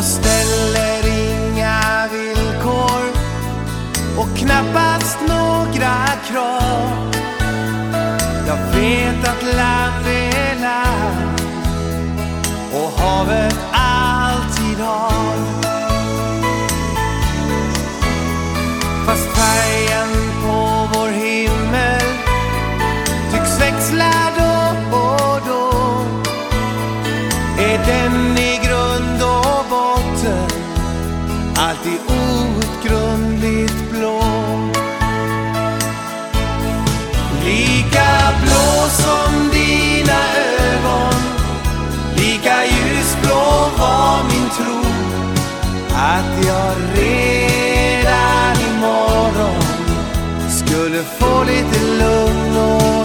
Jag ställer inga villkor och knappast några krav. Jag vet att land är land och havet alltid outgrundligt blå. Lika blå som dina ögon Lika ljusblå var min tro Att jag redan imorgon Skulle få lite lugn och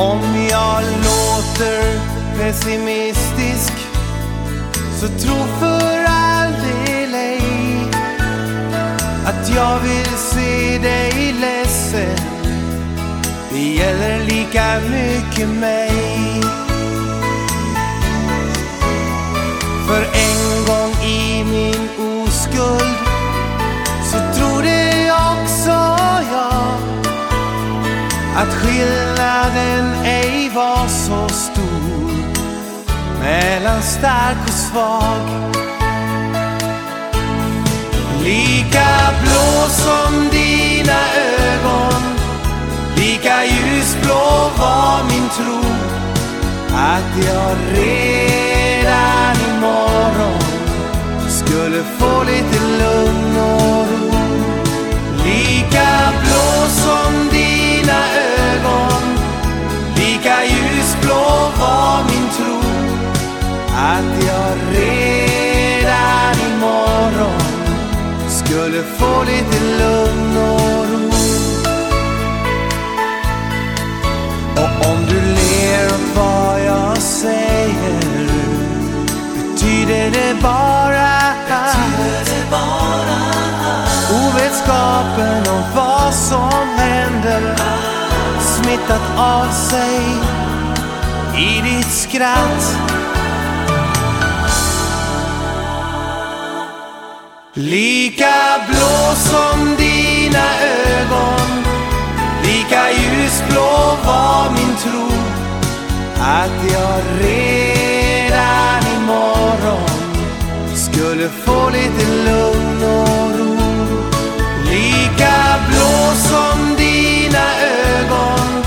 Om jag låter pessimistisk så tro för all del ej att jag vill se dig ledsen. Det gäller lika mycket mig. För en gång i min oskuld så trodde också jag att skillnaden ej var så stor mellan stark och svag. Lika blå som dina ögon, lika ljusblå var min tro att jag redan imorgon skulle få lite lugn och ro. Lika att jag redan imorgon skulle få lite lugn och ro. Och om du ler åt vad jag säger betyder det bara ovetskapen om vad som händer smittat av sig i ditt skratt Lika blå som dina ögon. Lika ljusblå var min tro. Att jag redan imorgon Skulle få lite lugn och ro. Lika blå som dina ögon.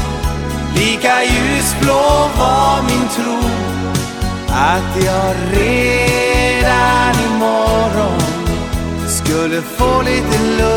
Lika ljusblå var min tro. Att jag redan imorgon skulle få lite lugn. och